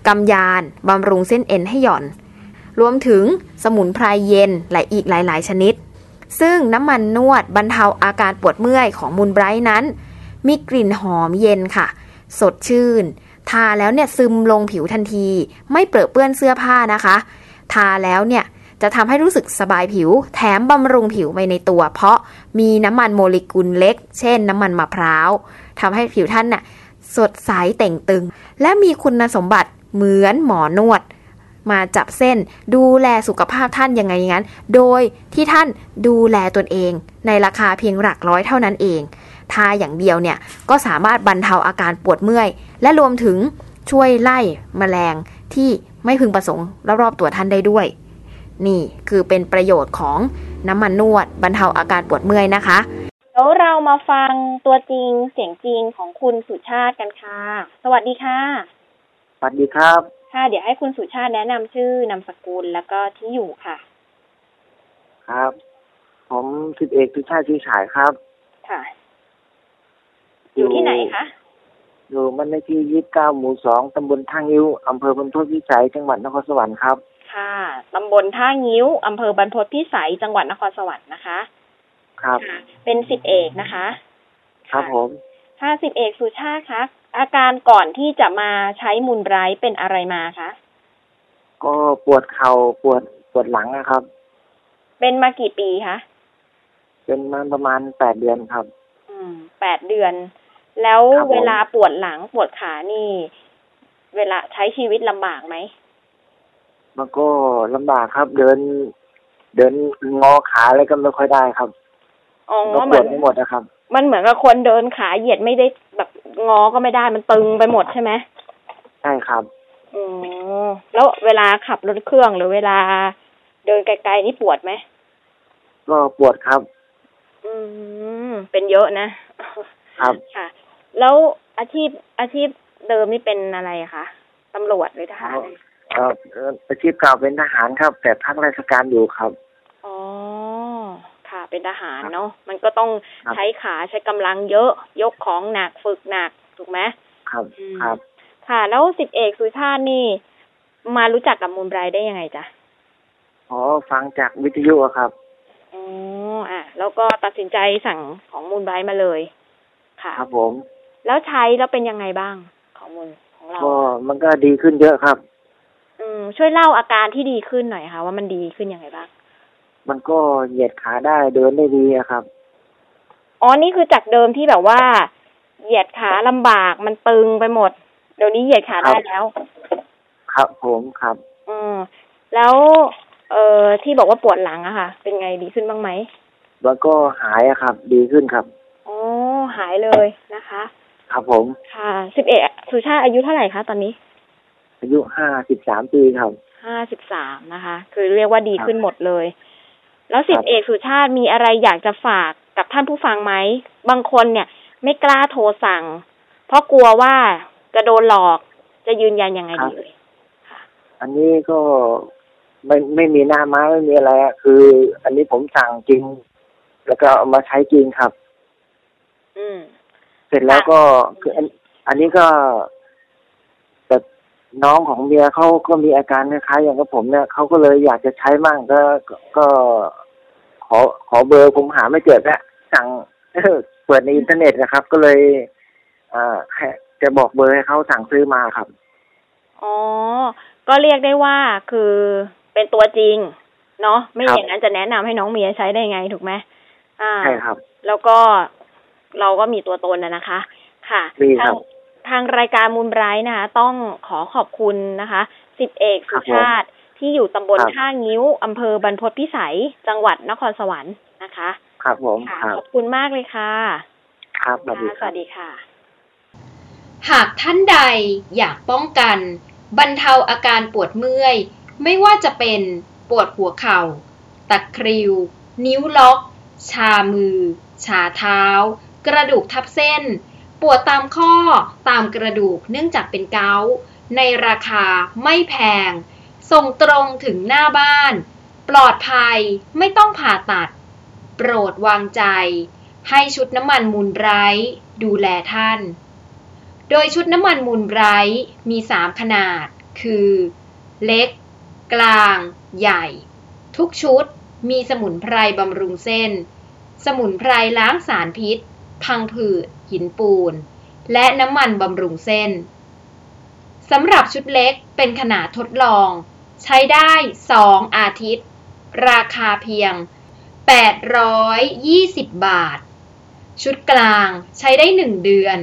กำยาน บำรุงเส้นเอ็นให้หย่อน รวมถึงสมุนไพรเย็นและอีกหลาย ๆ ชนิด ซึ่งน้ำมันนวดบรรเทาอาการปวดเมื่อยของมูลไบรท์นั้น มีกลิ่นหอมเย็นค่ะ สดชื่น ทาแล้วเนี่ยซึมลงผิวทันที ไม่เปรอะเปื้อนเสื้อผ้านะคะ ทาแล้วเนี่ยจะทำให้รู้สึกสบายผิว แถมบำรุงผิวไปในตัว เพราะมีน้ำมันโมเลกุลเล็ก เช่นน้ำมันมะพร้าวทำให้ผิวท่านน่ะสดใสเต่งตึง และมีคุณสมบัติเหมือนหมอนวด มาจับเส้นดูแลสุขภาพท่านยังไงงั้น โดยที่ท่านดูแลตนเอง ในราคาเพียงหลักร้อยเท่านั้นเอง ทาอย่างเดียวเนี่ยก็สามารถบรรเทาอาการปวดเมื่อย และรวมถึงช่วยไล่แมลงที่ไม่พึงประสงค์รอบๆตัวท่านได้ด้วย นี่คือเป็นประโยชน์ของน้ำมันนวด บรรเทาอาการปวดเมื่อยนะคะแล้วเรามาฟังตัวจริงเสียงจริงของคุณสุชาติกันค่ะ สวัสดีค่ะ สวัสดีครับ ค่ะ เดี๋ยวให้คุณสุชาติแนะนำชื่อนามสกุลแล้วก็ที่อยู่ค่ะ ครับ ผมสิบเอกสุชาติชีฉายครับ ค่ะ อยู่ที่ไหนคะ อยู่มันในที่ยี่สิบเก้าหมู่สองตำบลท่างิ้วอำเภอบรรพตวิสัยจังหวัดนครสวรรค์ครับ ค่ะตำบลท่างิ้วอำเภอบรรพตพิสัยจังหวัดนครสวรรค์นะคะ ครับค่ะเป็นสิบเอกนะคะ ครับผมค่ะสิบเอกสุชาติคะอาการก่อนที่จะมาใช้มูลไบรท์เป็นอะไรมาคะ ก็ปวดเข่าปวดปวดหลังนะครับ เป็นมากี่ปีคะ เป็นมาประมาณแปดเดือนครับ อืมแปดเดือน แล้วครับผมเวลาปวดหลังปวดขานี่ เวลาใช้ชีวิตลำบากไหม มันก็ลำบากครับ เดิน เดินงอขาอะไรก็ไม่ค่อยได้ครับอ๋อก็ปเหมืวอดนไม่หมดนะครับ มันเหมือนกับคนเดินขาเหยียดไม่ได้แบบงอก็ไม่ได้มันตึงไปหมดใช่ไหมใช่ครับอ๋อแล้วเวลาขับรถเครื่องหรือเวลา เดินไกลๆนี่ปวดไหมก็ปวดครับ อืมเป็นเยอะนะครับค่ะ แล้วอาชีพอาชีพเดิมนี่เป็นอะไรอะคะตำรวจหรือทหารเอ่อเอ่ออาชีพเก่าเป็นทหารครับ แต่พักราชการอยู่ครับอ๋อค่ะ เป็นทหารเนาะมันก็ต้องครับใช้ขาใช้กำลังเยอะ ยกของหนักฝึกหนักถูกไหมครับอืมครับ ค่ะ แล้วสิบเอกสุชาตินี่ มารู้จักกับมูลไบรท์ได้ยังไงจ๊ะอ๋อฟังจากวิทยุอะครับอ๋ออะ แล้วก็ตัดสินใจสั่งของมูลไบรท์มาเลย ค่ะ ครับผม แล้วใช้แล้วเป็นยังไงบ้างของมูลของเราก็มันก็ดีขึ้นเยอะครับ อืมช่วยเล่าอาการที่ดีขึ้นหน่อยค่ะ ว่ามันดีขึ้นยังไงบ้าง มันก็เหยียดขาได้เดินได้ดีอะครับอ๋อนี่คือจากเดิมที่แบบว่า เหยียดขาลำบากมันตึงไปหมด เดี๋ยวนี้เหยียดขาได้แล้ว ครับผมครับอืมแล้ว เอ่อที่บอกว่าปวดหลังอะค่ะ เป็นไงดีขึ้นบ้างไหมมันก็หายอะครับ ดีขึ้นครับอ๋อหายเลยนะคะ ครับผมค่ะสิบเอกสุชาติอายุเท่าไหร่คะตอนนี้ อายุห้าสิบสามปีครับห้าสิบสามนะคะ คือเรียกว่าดีครับขึ้นหมดเลย แล้วสิบครับเอกสุชาติมีอะไรอยากจะฝากกับท่านผู้ฟังไหมบางคนเนี่ย ไม่กล้าโทรสั่ง เพราะกลัวว่าจะโดนหลอกจะยืนยันยังไงดีเอ่ยอันนี้ก็ไม่ไม่มีหน้าม้าไม่มีอะไรอะคือ อันนี้ผมสั่งจริง แล้วก็เอามาใช้จริงครับ อืมเส ร็จแล้วก็คืออันอันนี้ก็แต่น้องของเมียเขาก็มีอาการคล้ายๆอย่างกับผมเนี่ยเขาก็เลยอยากจะใช้มั่งก็ก็ก็ขอขอเบอร์ผมหาไม่เจอแล้วสั่งเปิดในอินเทอร์เน็ตนะครับ ก็เลยอ่าให้จะบอกเบอร์ให้เขาสั่งซื้อมาครับอ๋อก็เรียกได้ว่าคือเป็นตัวจริง เนาะไม่ครับอย่างนั้นจะแนะนำให้น้องเมียใช้ได้ไงถูกไหมอ่าใช่ครับ แล้วก็ เราก็มีตัวตนนะนะคะ ค่ะมีคทารังบทางรายการมูลไบรท์นะคะ ต้องขอขอบคุณนะคะสิบเอกครัสุบผมชาติที่อยู่ตำบลครับท่างิ้วอำเภอบรรพตพิสัยจังหวัดนครสวรรค์นะคะ ครับผมค่ะครับขอบคุณมากเลยค่ะ ครับสวัสดีค่ะคสรับวัสดีค่ะ หากท่านใดอยากป้องกัน บรรเทาอาการปวดเมื่อย ไม่ว่าจะเป็นปวดหัวเข่า ตะคริว นิ้วล็อก ชามือ ชาเท้า กระดูกทับเส้น ปวดตามข้อตามกระดูกเนื่องจากเป็นเกาต์ในราคาไม่แพง ส่งตรงถึงหน้าบ้าน ปลอดภัยไม่ต้องผ่าตัด โปรดวางใจ ให้ชุดน้ำมันมูลไร้ดูแลท่าน โดยชุดน้ำมันมูลไบรท์มี 3 ขนาด คือ เล็ก กลาง ใหญ่ ทุกชุดมีสมุนไพรบำรุงเส้น สมุนไพรล้างสารพิษ พังผืด หินปูน และน้ำมันบำรุงเส้นสำหรับชุดเล็กเป็นขนาดทดลอง ใช้ได้ 2 อาทิตย์ ราคาเพียง 820 บาท ชุดกลางใช้ได้ 1 เดือน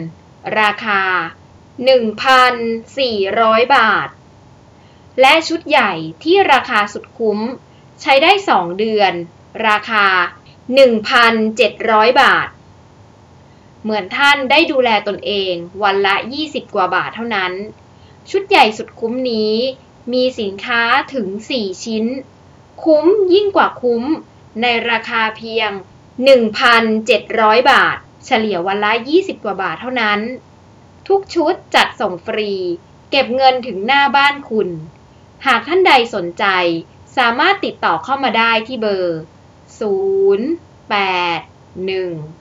ราคา 1,400 บาท และชุดใหญ่ที่ราคาสุดคุ้ม ใช้ได้ 2 เดือน ราคา 1,700 บาท เหมือนท่านได้ดูแลตนเองวันละ 20 กว่าบาทเท่านั้น ชุดใหญ่สุดคุ้มนี้ มีสินค้าถึง 4 ชิ้น คุ้มยิ่งกว่าคุ้ม ในราคาเพียง 1,700 บาท เฉลี่ยวันละ 20 กว่าบาทเท่านั้น ทุกชุดจัดส่งฟรี เก็บเงินถึงหน้าบ้านคุณ หากท่านใดสนใจสามารถติดต่อเข้ามาได้ที่เบอร์ 0 8 1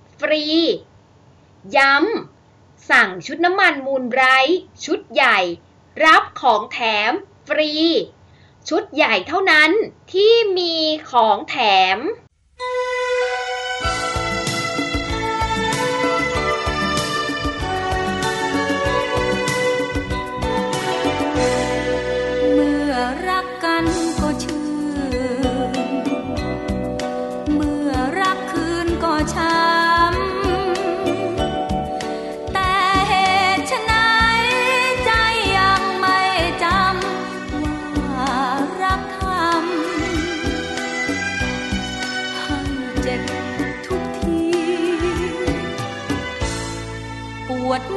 ฟรี ย้ำ สั่งชุดน้ำมันมูลไบรท์ชุดใหญ่ รับของแถมฟรี ชุดใหญ่เท่านั้นที่มีของแถม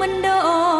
วด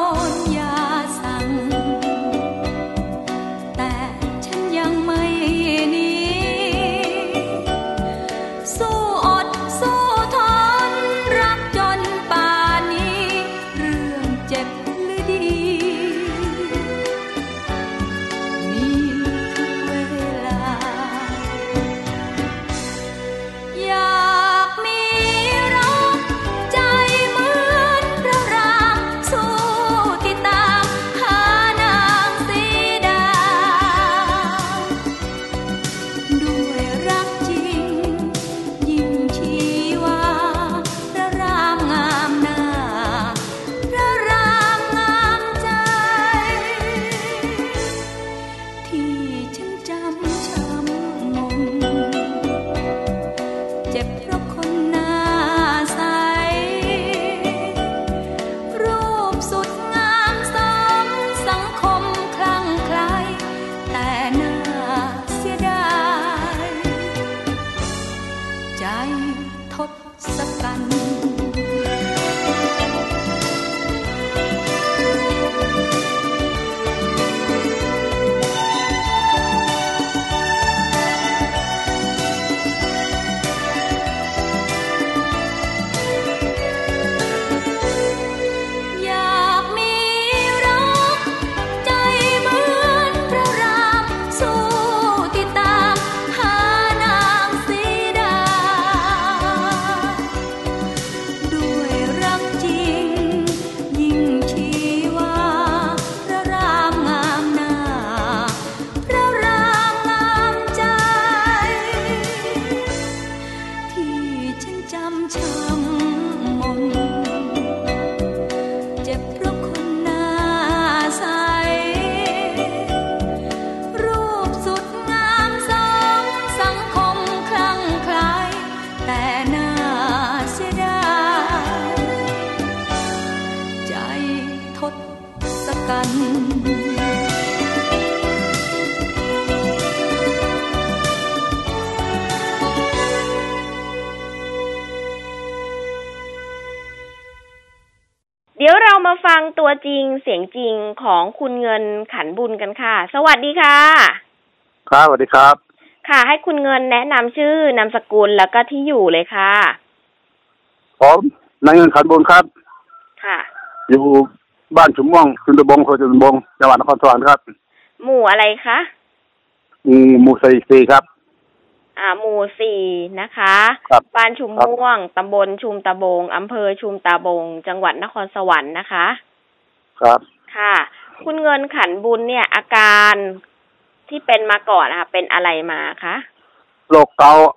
เดี๋ยวเรามาฟังตัวจริงเสียงจริงของคุณเงินขันบุญกันค่ะ สวัสดีค่ะ ครับสวัสดีครับ ค่ะ ให้คุณเงินแนะนำชื่อนามสกุลแล้วก็ที่อยู่เลยค่ะ ผมนายเงินขันบุญครับ ค่ะ อยู่ บ้านชุมม่วงชุนตะบงโคจุนบงจังหวัดนครสวรรค์ครับ หมู่อะไรคะอืมหมู่สี่สี่ครับ อ่า หมู่สี่นะคะครับบ้านชุมครับม่วงตำบลชุมตะบงอำเภอชุมตะบง จังหวัดนครสวรรค์นะคะ ครับ ค่ะ คุณเงินขันบุญเนี่ย อาการที่เป็นมาก่อนนะคะเป็นอะไรมาคะโรคเกาต์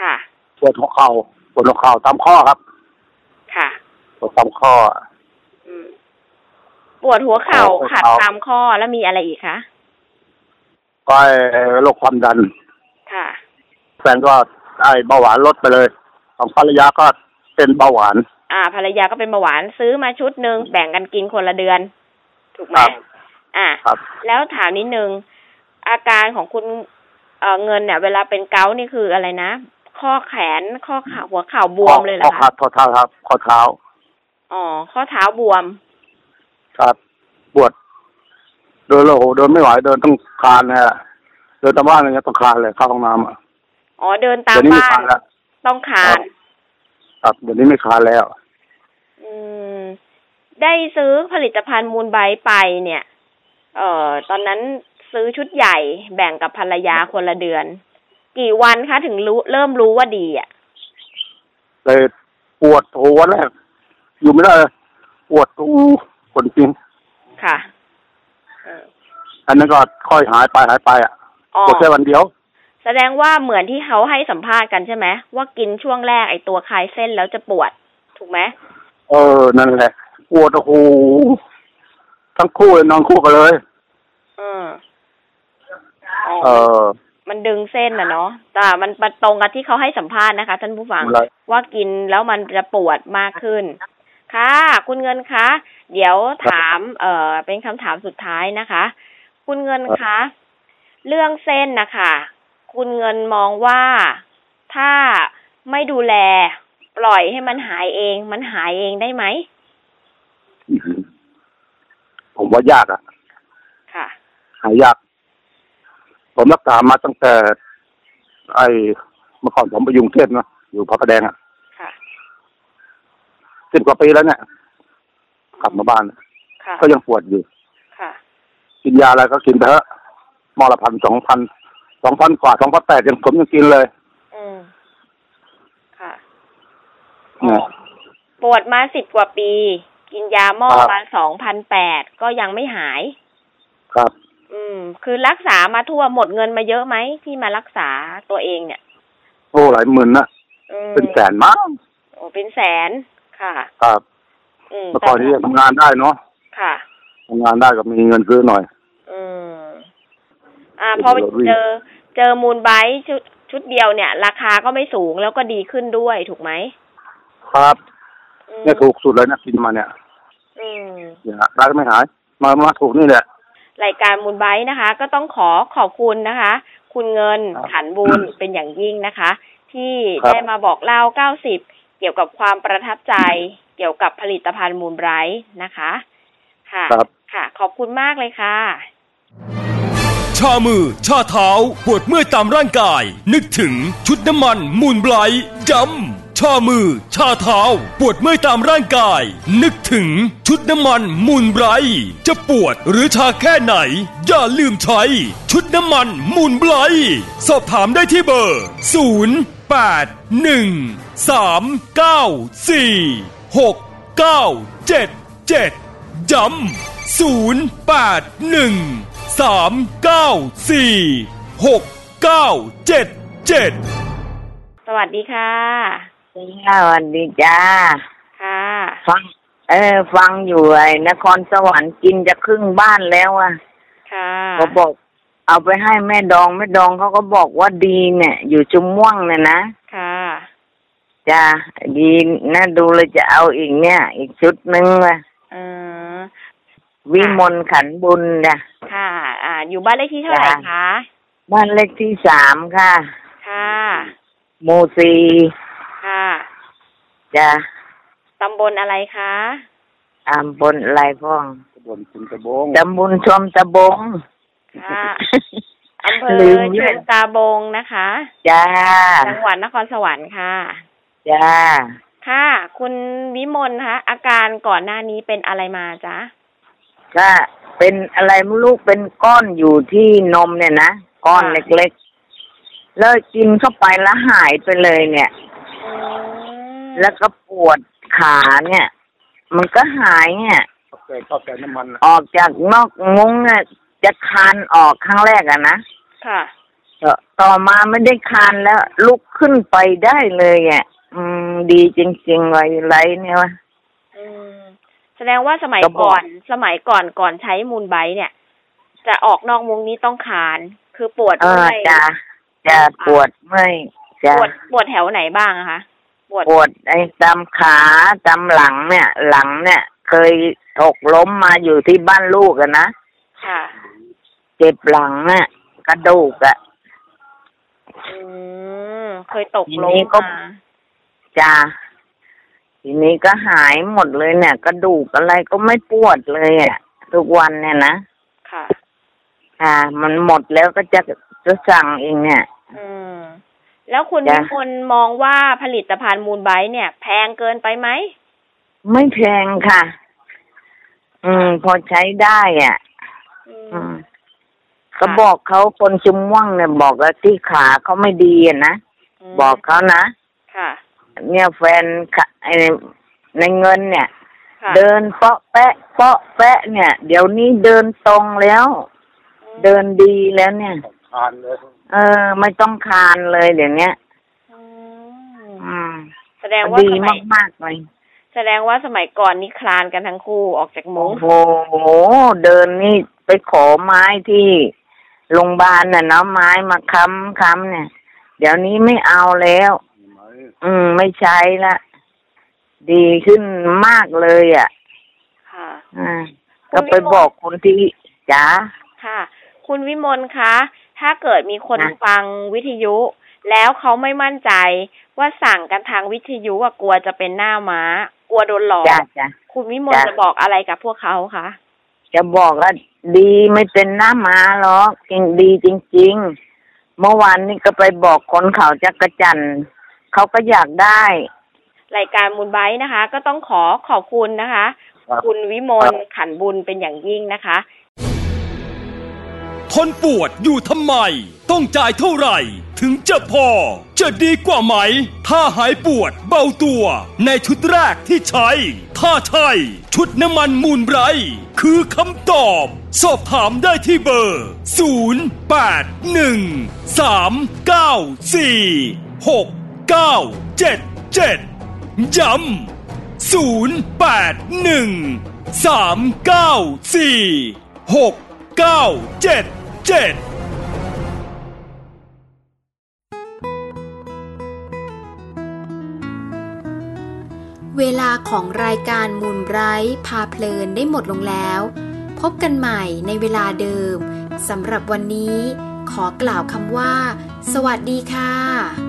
ค่ะปวดหัวเข่าปวดหัวเข่าตามข้อครับ ค่ะปวดตามข้อ อืม ปวดหัวเข่าปวดขัดเข่า ตามข้อแล้วมีอะไรอีกคะก็ไอ้โรคความดัน ค่ะ แฟนก็ได้เบาหวานลดไปเลย ของภรรยาก็เป็นเบาหวาน อ่า ภรรยาก็เป็นเบาหวานซื้อมาชุดหนึ่งแบ่งกันกินคนละเดือน ถูกไหมครับ อ่า ครับ แล้วถามนิดนึง อาการของคุณเอ่อเงินเนี่ย เวลาเป็นเกาต์นี่คืออะไรนะ ข้อแขนข้อขาหัวเข่าบวมเลยเหรข้ออขาคะดข้อเท้าครับข้อเท้าอ๋อข้อเท้าบวม ครับปวดเดินแล้วโหเดินไม่ไหวเดินต้องคลานเลยอะเดินตามบ้านอะไรเงี้ยต้องคลานเลยเข้าห้องน้ำอะอ๋อเดินตามเดี๋ยวนี้ไม่บ้าคลานนแล้วต้องคานครับเดี๋ยวนี้ไม่คลานแล้ว อืม ได้ซื้อผลิตภัณฑ์มูลไบรท์ไปเนี่ย เอ่อ ตอนนั้นซื้อชุดใหญ่แบ่งกับภรรยาคนละเดือน กี่วันคะถึงรู้เริ่มรู้ว่าดีอะ เลยปวดหัวแรกอยู่ไม่ได้เลยปวดอู้ คนจริง ค่ะอันนั้นก็ค่อยหายไปหายไปอะอ๋อปวดแค่วันเดียว แสดงว่าเหมือนที่เขาให้สัมภาษณ์กันใช่ไหมว่ากินช่วงแรกไอตัวคลายเส้นแล้วจะปวด ถูกไหมเออ นั่นแหละปวดโอ้โหทั้งคู่เลยนอนคู่กันเลยอืมอ๋อ เออ มันดึงเส้นนะเนาะ แต่มันมันตรงกับที่เขาให้สัมภาษณ์นะคะ ท่านผู้ฟัง อะไร ว่ากินแล้วมันจะปวดมากขึ้น ค่ะ คุณเงินคะ เดี๋ยวถาม เอ่อ เป็นคำถามสุดท้ายนะคะ คุณเงินคะ เรื่องเส้นนะคะ คุณเงินมองว่าถ้าไม่ดูแล ปล่อยให้มันหายเอง มันหายเองได้ไหม ผมว่ายากอะค่ะ หายาก ผมรักษามาตั้งแต่ ไอ้เมื่อก่อนผมไปอยุงเทพนะ อยู่พระประแดงอะค่ะ สิบกว่าปีแล้วเนี่ย กลับมาบ้าน ค่ะ ก็ยังปวดอยู่ ค่ะ กินยาอะไรก็กินไปเถอะหมอละพันสองพันสองพันกว่าสองพันแปดยังผมยังกินเลยอืม ค่ะ เนี่ย ปวดมาสิบกว่าปี กินยาหม้อครับ มาสองพันแปดก็ยังไม่หาย ครับ อืม คือรักษามาทั่วหมดเงินมาเยอะไหมที่มารักษาตัวเองเนี่ย โอ้หลายหมื่นนะอืมเป็นแสนมั้งโอ้เป็นแสน ค่ะครับอืมเมื่อก่อนที่ทำงานได้เนาะค่ะทำงานได้ก็มีเงินซื้อหน่อย อืมอ่าพอไปเจอเจอมูลไบต์ชุดชุดเดียวเนี่ย ราคาก็ไม่สูงแล้วก็ดีขึ้นด้วยถูกไหมครับอืมเนี่ยถูกสุดเลยนะกินมาเนี่ยอืมเนี่ยได้ก็ไม่หาย มามาถูกนี่แหละรายการมูลไบต์นะคะ ก็ต้องขอขอบคุณนะคะ คุณเงินครับขันบุญเป็นอย่างยิ่งนะคะ ที่ครับได้มาบอกเล่า90 เกี่ยวกับความประทับใจ เกี่ยวกับผลิตภัณฑ์มูลไบรท์นะคะ ค่ะครับค่ะ ขอบคุณมากเลยค่ะ ชามือ ชาเท้า ปวดเมื่อยตามร่างกาย นึกถึงชุดน้ำมันมูลไบรท์ย้ำชามือ ชาเท้า ปวดเมื่อยตามร่างกาย นึกถึงชุดน้ำมันมูลไบรท์จะปวดหรือชาแค่ไหน อย่าลืมใช้ ชุดน้ำมันมูลไบรท์สอบถามได้ที่เบอร์ 0 8 1 3 9 4 6 9 7 7 ย้ำ0 8 1 3 9 4 6 9 7 7 สวัสดีค่ะ สวัสดีจ้า ค่ะ ฟัง เออ ฟังอยู่ไอ้นครสวรรค์กินจะครึ่งบ้านแล้วอะ ค่ะเขาบอกเอาไปให้แม่ดองแม่ดองเขาก็บอกว่าดีเนี่ย อยู่จุมม่วงเนี่ยนะ ค่ะ จ้าดีนะดูเลยจะเอาอีกเนี่ย อีกชุดหนึ่งว่ะเออวิมลขันบุญจ้ะค่ะ อ่า อยู่บ้านเลขที่เท่าไหร่จ้ะคะ บ้านเลขที่สามค่ะ ค่ะหมู่สี่ค่ะจ้ะตำบลอะไรคะอำบลอะไรพ่องบนคุณตะบงตำบลชมตะบง ค่ะอำเภอลืมชุเนี่ยมตาบงนะคะ จ้า จังหวัดนครสวรรค์ค่ะ จ้า ค่ะ คุณวิมลคะอาการก่อนหน้านี้เป็นอะไรมาจ๊ะก็เป็นอะไรไม่รู้เป็นก้อนอยู่ที่นมเนี่ยนะก้อนค่ะเล็กๆแล้วกินเข้าไปแล้วหายไปเลยเนี่ย อืมแล้วก็ปวดขาเนี่ย มันก็หายเนี่ยข้าวแกงข้าวแกงน้ำมันน่ะออกจากนอกมุ้งเนี่ยจะคานออกครั้งแรกอะนะค่ะ ต่อต่อมาไม่ได้คานแล้ว ลุกขึ้นไปได้เลยอะ อืม ดีจริงๆไว้ไรเนี่ยวะอืม แสดงว่าสมัยก็บอกก่อน สมัยก่อนก่อนใช้มูลไบต์เนี่ย จะออกนอกมุ้งนี้ต้องคาน คือปวดเออเมื่อยจะจะปวดเมื่อยจะปวดปวดแถวไหนบ้างอะคะปวดปวดไอ้ตามขาตามหลังเนี่ย หลังเนี่ย เคยตกล้มมาอยู่ที่บ้านลูกอะนะค่ะ เจ็บหลังเนี่ยกระดูกอะอืมเคยตกทีล้นี้มก็มา จ้าทีนี้ก็หายหมดเลยเนี่ย กระดูกอะไรก็ไม่ปวดเลยอะทุกวันเนี่ยนะค่ะ อ่า มันหมดแล้วก็จะจะสั่งเองเนี่ย อืม แล้วคุณจ้ะวิมลมองว่าผลิตภัณฑ์มูลไบต์เนี่ย แพงเกินไปไหม ไม่แพงค่ะ อืม พอใช้ได้อะ อืมอืมก็บอกเขาคนจุมม่วงเนี่ยบอกว่าที่ขาเขาไม่ดีอะนะมบอกเขานะ ค่ะ เนี่ยแฟนค่ะไอ้ในเงินเนี่ยค่ะเดินเปาะแปะเปาะแปะเนี่ย เดี๋ยวนี้เดินตรงแล้ว เดินดีแล้วเนี่ยทานเลยเออ ไม่ต้องคานเลยเดี๋ยวเนี้ยอืมแสดงว่าดีสมัยมากๆเลยแสดงว่าสมัยก่อนนี่คลานกันทั้งคู่ออกจากมุ้โอ้งโหเดินนี่ไปขอไม้ที่โรงพยาบาลน่ะเนาะไม้มาค้ำค้ำเนี่ย เดี๋ยวนี้ไม่เอาแล้ว อืม ไม่ใช้ละดีขึ้นมากเลยอะ ค่ะอ่าก็ไปบอกคนที่จ๋าค่ะ คุณวิมลคะ ถ้าเกิดมีคนนะฟังวิทยุ แล้วเขาไม่มั่นใจว่าสั่งกันทางวิทยุอะกลัวจะเป็นหน้าม้า กลัวโดนหลอกจ้าจ้าคุณวิมลจ้ะจะบอกอะไรกับพวกเขาคะจะบอกว่าดีไม่เป็นหน้ามาหรอกจริงดีจริง ๆ เมื่อวานนี้ก็ไปบอกคนเขาจักรจันทร์ เขาก็อยากได้ รายการมูลไบต์นะคะ ก็ต้องขอขอบคุณนะคะครับคุณวิมลขันบุญเป็นอย่างยิ่งนะคะ ทนปวดอยู่ทำไม ต้องจ่ายเท่าไหร่ ถึงจะพอ จะดีกว่าไหม ถ้าหายปวดเบาตัว ในชุดแรกที่ใช้ ถ้าใช่ชุดน้ำมันมูลไบรท์คือคำตอบ สอบถามได้ที่เบอร์ 0 8 1 3 9 4 6 9 7 7 ย้ำ 0 8 1 3 9 4 6 9 7 7เวลาของรายการมูลไบรท์พาเพลินได้หมดลงแล้ว พบกันใหม่ในเวลาเดิมสำหรับวันนี้ ขอกล่าวคำว่า สวัสดีค่ะ